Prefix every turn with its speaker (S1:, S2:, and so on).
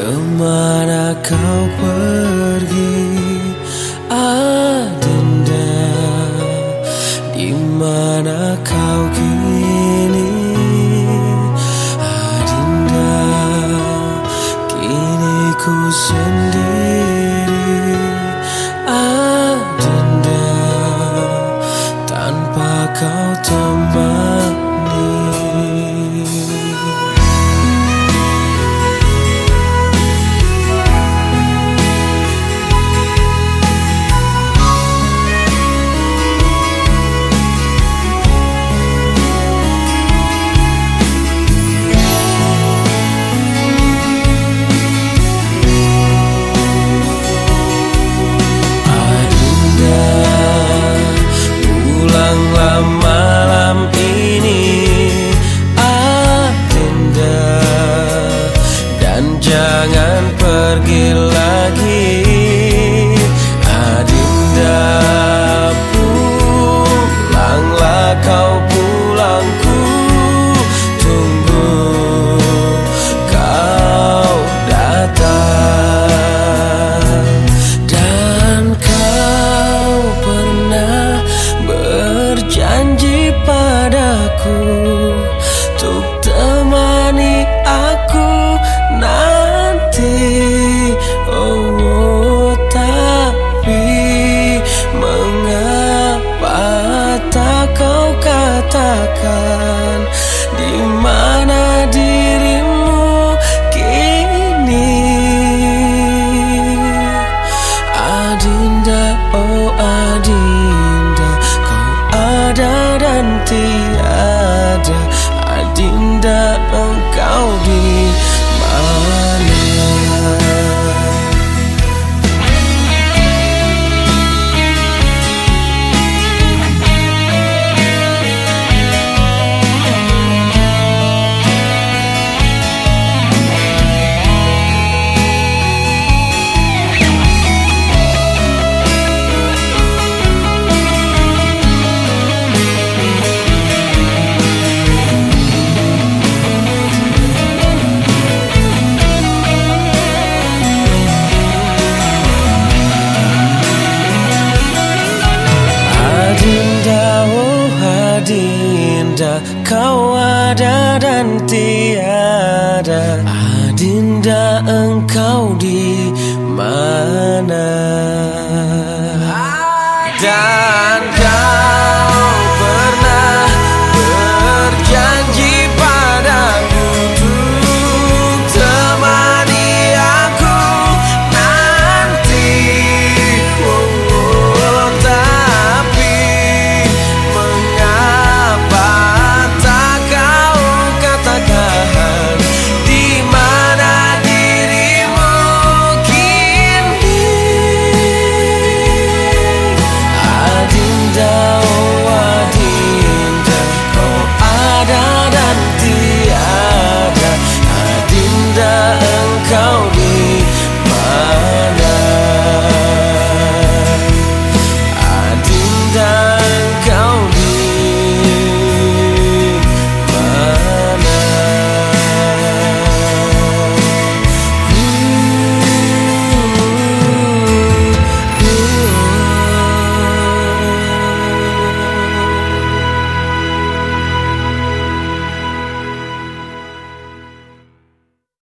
S1: Kemana kau pergi? Adinda Di mana kau kini? Adinda Kini ku sendiri. Padaku Untuk temani aku nanti. Oh tapi mengapa tak kau katakan Kau ada dan tiada. Adinda, engkau di